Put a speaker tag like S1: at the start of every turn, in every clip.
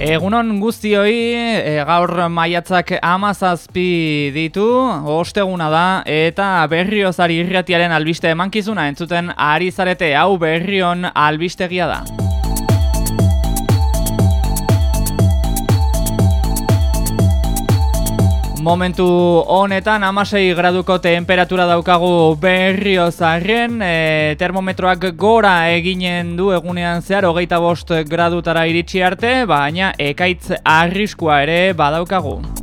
S1: Egunon guztioi, e, gaur maiatzak amazazpi ditu, osteguna da, eta berriozari irratiaren albiste emankizuna entzuten ari zarete hau berrion albistegia da. Momentu honetan amasei graduko temperatura daukagu berrio zarren, e, termometroak gora eginen du egunean zehar hogeita bost gradutara iritsi arte, baina ekaitz arriskua ere badaukagu.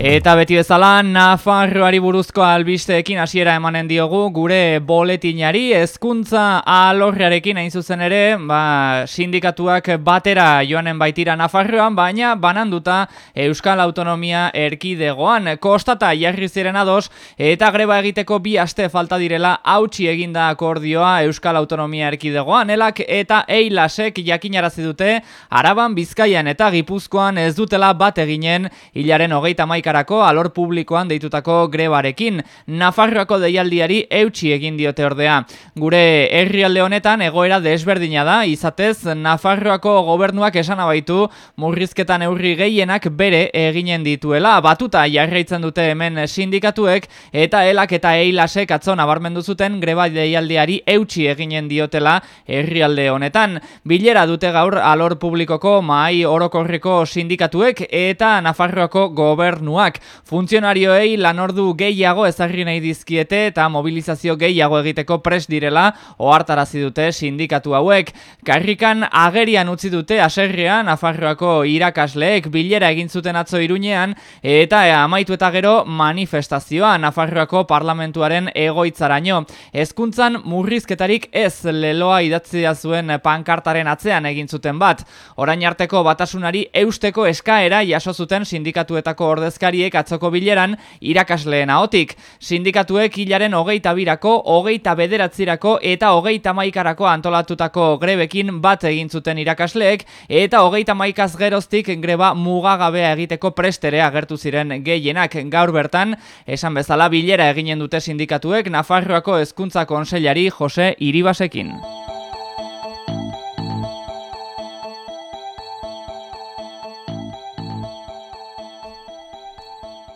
S1: Eta beti bezala, Nafarroari buruzko albisteekin hasiera emanen diogu, gure boletinari, hezkuntza alorrearekin hain zuzen ere, ba, sindikatuak batera joanen baitira Nafarroan, baina bananduta Euskal Autonomia erkidegoan. Kostata jarri ziren ados, eta greba egiteko bi aste falta direla hautsi eginda akordioa Euskal Autonomia erkidegoan. Elak eta eilasek jakinarazi dute, araban bizkaian eta gipuzkoan ez dutela bat eginen, hilaren hogeita maika horretarako alor publikoan deitutako grebarekin. Nafarroako deialdiari eutxi egin diote ordea. Gure herrialde honetan egoera desberdina da, izatez Nafarroako gobernuak esan abaitu murrizketan eurri gehienak bere eginen dituela. Batuta jarraitzen dute hemen sindikatuek eta elak eta eilasek atzo nabarmendu zuten greba deialdiari eutxi eginen diotela herrialde honetan. Bilera dute gaur alor publikoko mai orokorreko sindikatuek eta Nafarroako gobernua Funtzionarioei lanordu gehiago ezagri nahi dizkiete eta mobilizazio gehiago egiteko pres direla ohartarazi dute sindikatu hauek. Karrikan agerian utzi dute aserrean Nafarroako irakasleek bilera egin zuten atzo irunean eta amaitu eta gero manifestazioa Nafarroako parlamentuaren egoitzaraino. Hezkuntzan murrizketarik ez leloa idatzia zuen pankartaren atzean egin zuten bat. Orain arteko batasunari eusteko eskaera jaso zuten sindikatuetako ordezka sindikariek atzoko bileran irakasleen ahotik. Sindikatuek hilaren hogeita birako, hogeita bederatzirako eta hogeita maikarako antolatutako grebekin bat egin zuten irakasleek eta hogeita maikaz geroztik greba mugagabea egiteko prestere agertu ziren gehienak gaur bertan, esan bezala bilera eginen dute sindikatuek Nafarroako hezkuntza konseilari Jose Iribasekin.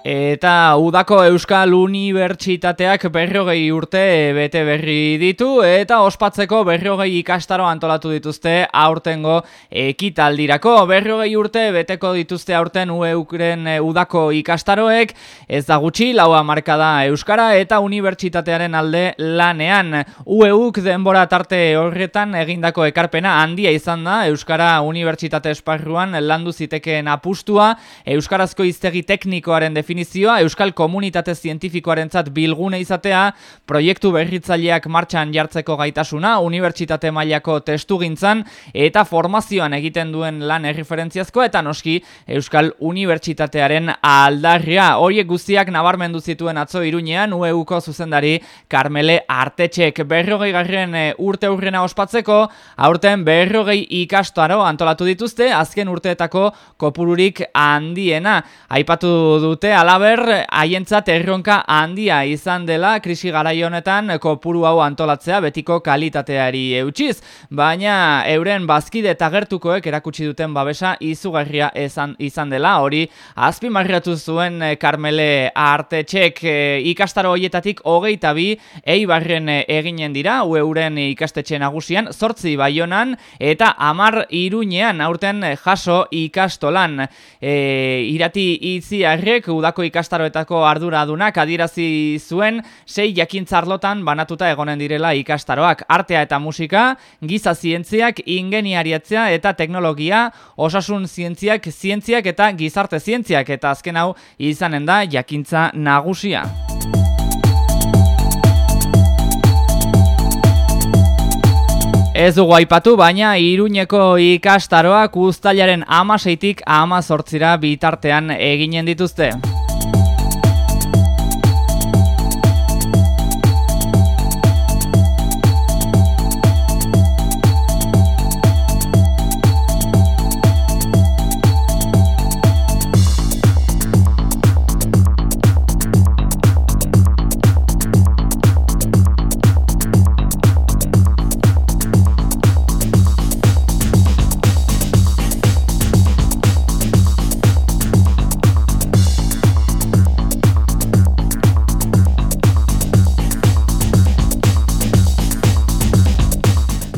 S1: Eta udako Euskal Unibertsitateak berrogei urte bete berri ditu eta ospatzeko berrogei ikastaro antolatu dituzte aurtengo ekitaldirako. Berrogei urte beteko dituzte aurten ueukren udako ikastaroek, ez da gutxi, laua markada Euskara eta Unibertsitatearen alde lanean. Ueuk denbora tarte horretan egindako ekarpena handia izan da Euskara Unibertsitate esparruan landu zitekeen apustua, Euskarazko iztegi teknikoaren definizioa definizioa Euskal Komunitate Zientifikoarentzat bilgune izatea, proiektu berritzaileak martxan jartzeko gaitasuna, unibertsitate mailako testugintzan eta formazioan egiten duen lan erreferentziazko eta noski Euskal Unibertsitatearen aldarria. Horiek guztiak nabarmendu zituen atzo irunean UEUko zuzendari Carmele Artetxek berrogei garren eh, urte urrena ospatzeko, aurten berrogei ikastaro antolatu dituzte, azken urteetako kopururik handiena. Aipatu dute Alaber, haientzat erronka handia izan dela krisi garai honetan kopuru hau antolatzea betiko kalitateari eutxiz, baina euren bazkide eta gertukoek erakutsi duten babesa izugarria izan, izan dela, hori azpimarriatu zuen Karmele Artetxek e, ikastaro hoietatik hogeita bi eibarren eginen dira, euren ikastetxe nagusian, zortzi baionan eta amar iruñean aurten jaso ikastolan. E, irati itziarrek udako ikastaroetako arduradunak adirazi zuen sei jakintzarlotan banatuta egonen direla ikastaroak artea eta musika, giza zientziak, ingeniariatzea eta teknologia, osasun zientziak, zientziak eta gizarte zientziak eta azken hau izanen da jakintza nagusia. Ez dugu aipatu, baina iruñeko ikastaroak uztailaren amaseitik amazortzira bitartean eginen dituzte.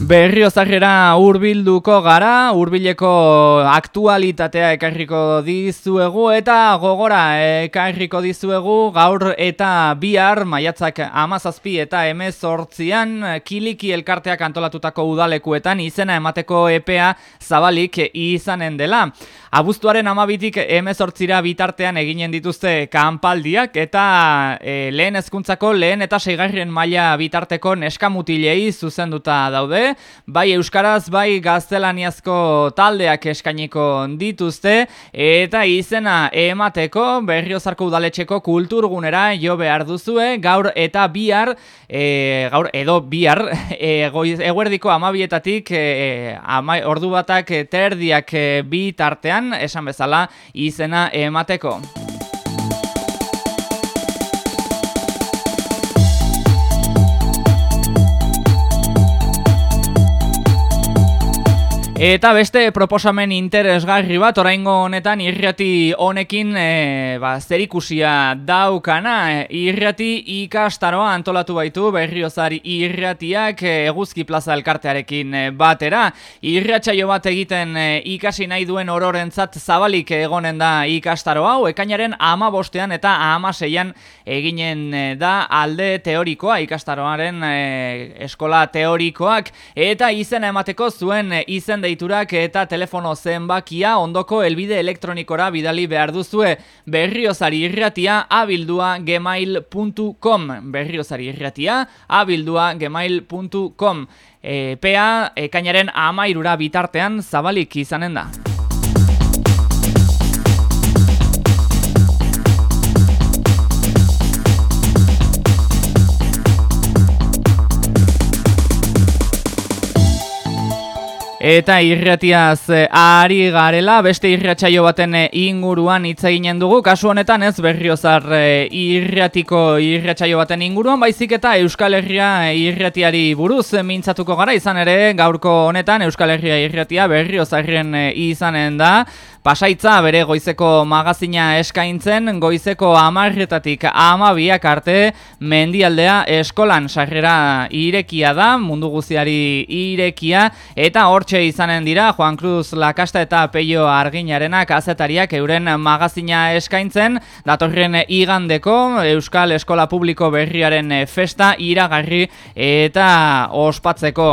S1: Berriozarrera hurbilduko gara, hurbileko aktualitatea ekarriko dizuegu eta gogora ekarriko dizuegu gaur eta bihar maiatzak amazazpi eta emezortzian kiliki elkarteak antolatutako udalekuetan izena emateko epea zabalik izanen dela. Abuztuaren amabitik emezortzira bitartean eginen dituzte kanpaldiak eta e, lehen ezkuntzako lehen eta seigarrien maila bitarteko neskamutilei zuzenduta daude bai euskaraz, bai gaztelaniazko taldeak eskainiko dituzte, eta izena emateko berriozarko udaletxeko kulturgunera jo behar duzue, gaur eta bihar, e, gaur edo bihar, e, eguerdiko amabietatik, e, ama, ordu batak terdiak e, bi tartean, esan bezala, izena emateko. Eta beste proposamen interesgarri bat, oraingo honetan irrati honekin e, ba, zerikusia daukana. E, irrati ikastaroa antolatu baitu berriozari irratiak e, eguzki plaza elkartearekin e, batera. Irratxaio bat egiten e, ikasi nahi duen ororentzat zabalik egonen da ikastaro hau. Ekainaren ama bostean eta ama seian eginen da alde teorikoa ikastaroaren eskola teorikoak. Eta izena emateko zuen izen deiturak eta telefono zenbakia ondoko elbide elektronikora bidali behar duzue. Berriozari irratia abildua gmail.com berriozari irratia abildua gmail.com EPA ekainaren amairura bitartean zabalik izanen da. Eta irratiaz eh, ari garela, beste irratsaio baten eh, inguruan hitz eginen dugu, kasu honetan ez berriozar eh, irratiko irratsaio baten inguruan, baizik eta Euskal Herria irratiari buruz mintzatuko gara, izan ere gaurko honetan Euskal Herria irratia berriozarren izanen da, Pasaitza bere goizeko magazina eskaintzen, goizeko amarretatik amabiak arte mendialdea eskolan sarrera irekia da, mundu guziari irekia, eta hortxe izanen dira, Juan Cruz Lakasta eta Peio Arginarenak azetariak euren magazina eskaintzen, datorren igandeko Euskal Eskola Publiko berriaren festa iragarri eta ospatzeko.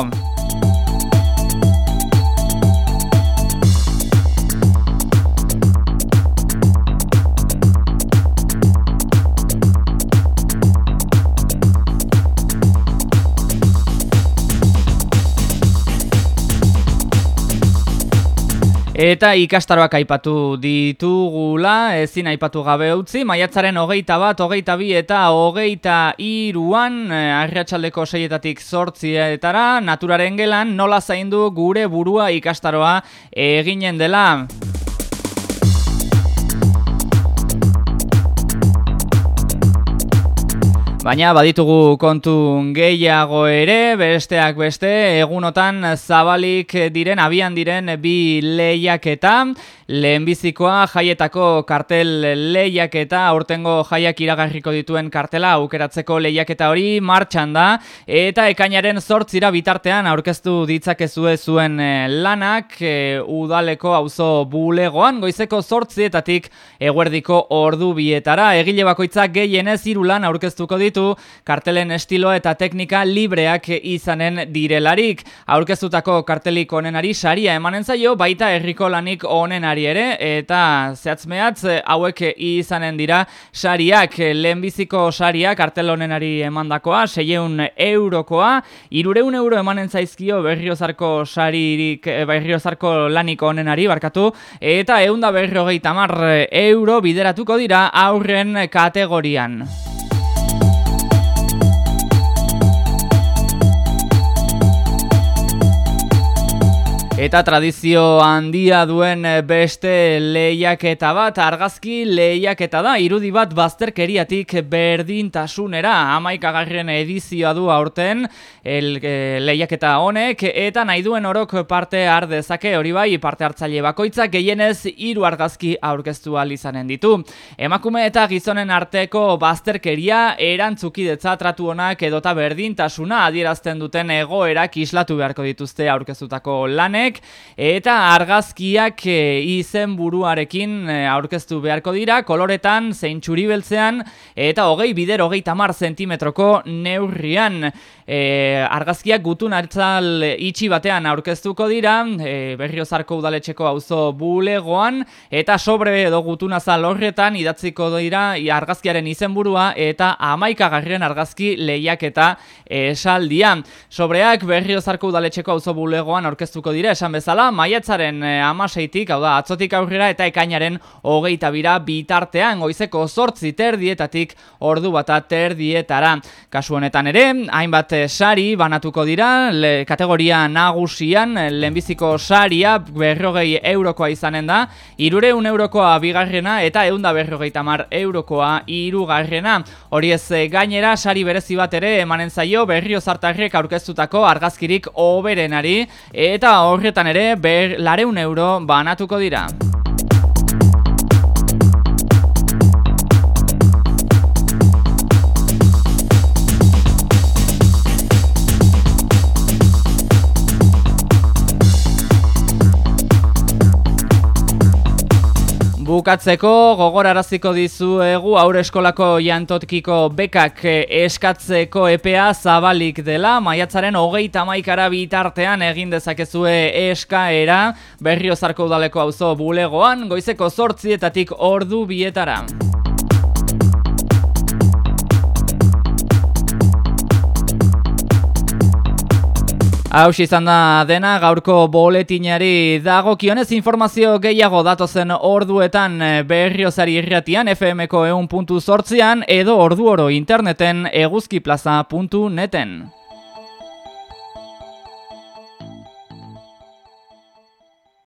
S1: Eta ikastaroak aipatu ditugula, ezin aipatu gabe utzi, maiatzaren hogeita bat, hogeita bi eta hogeita iruan, eh, arratxaldeko seietatik sortzietara, naturaren gelan nola zaindu gure burua ikastaroa eginen dela. Baina baditugu kontu gehiago ere, besteak beste, egunotan zabalik diren, abian diren bi lehiaketa, lehenbizikoa jaietako kartel lehiaketa, aurtengo jaiak iragarriko dituen kartela, aukeratzeko lehiaketa hori martxan da, eta ekainaren zortzira bitartean aurkeztu ditzakezue zuen eh, lanak, e, udaleko auzo bulegoan, goizeko zortzietatik eguerdiko ordu bietara, egile bakoitzak gehienez irulan aurkeztuko ditu, ditu kartelen estilo eta teknika libreak izanen direlarik. Aurkeztutako kartelik onenari saria emanen zaio baita herriko lanik onenari ere eta zehatzmeatz hauek izanen dira sariak lehenbiziko saria kartel onenari emandakoa 600 eurokoa, irureun euro emanen zaizkio berriozarko saririk eh, berriozarko lanik onenari barkatu eta eunda berrogeita mar euro bideratuko dira aurren kategorian. Eta tradizio handia duen beste lehiaketa bat, argazki lehiaketa da, irudi bat bazterkeriatik berdintasunera, amaik agarren edizioa du aurten el, e, lehiaketa honek, eta nahi duen orok parte ardezake hori bai, parte hartzaile bakoitzak gehienez hiru argazki aurkeztu izanen ditu. Emakume eta gizonen arteko bazterkeria erantzukidetza tratu honak edota berdintasuna adierazten duten egoerak islatu beharko dituzte aurkeztutako lanek, eta argazkiak e, izen buruarekin e, aurkeztu beharko dira, koloretan, zein txuri beltzean, eta hogei bider hogei tamar zentimetroko neurrian. E, argazkiak gutun hartzal itxi batean aurkeztuko dira, e, berriozarko udaletxeko auzo bulegoan, eta sobre edo gutun azal horretan idatziko dira argazkiaren izenburua eta amaikagarren argazki lehiak eta esaldia. Sobreak berriozarko udaletxeko auzo bulegoan aurkeztuko dira, esan bezala, maiatzaren e, amaseitik, hau da, atzotik aurrera eta ekainaren hogeita bira bitartean, goizeko sortzi terdietatik ordu bata terdietara. Kasu honetan ere, hainbat sari banatuko dira, le, kategoria nagusian, lehenbiziko saria berrogei eurokoa izanen da, irureun eurokoa bigarrena eta eunda berrogei tamar eurokoa irugarrena. Hori ez gainera, sari berezi bat ere emanen zaio berrio zartarrek aurkeztutako argazkirik oberenari eta horretan ere ber lareun euro banatuko dira. Bukatzeko gogoraraziko dizuegu aurre eskolako jantotkiko bekak eskatzeko EPA zabalik dela, maiatzaren hogeita maikara bitartean egin dezakezue eskaera berriozarko udaleko auzo bulegoan, goizeko sortzietatik ordu bietara. Hau izan da dena gaurko boletinari dago kionez informazio gehiago datozen orduetan eh, berriozari irratian FMko eun puntu sortzian edo ordu oro interneten eguzkiplaza.neten.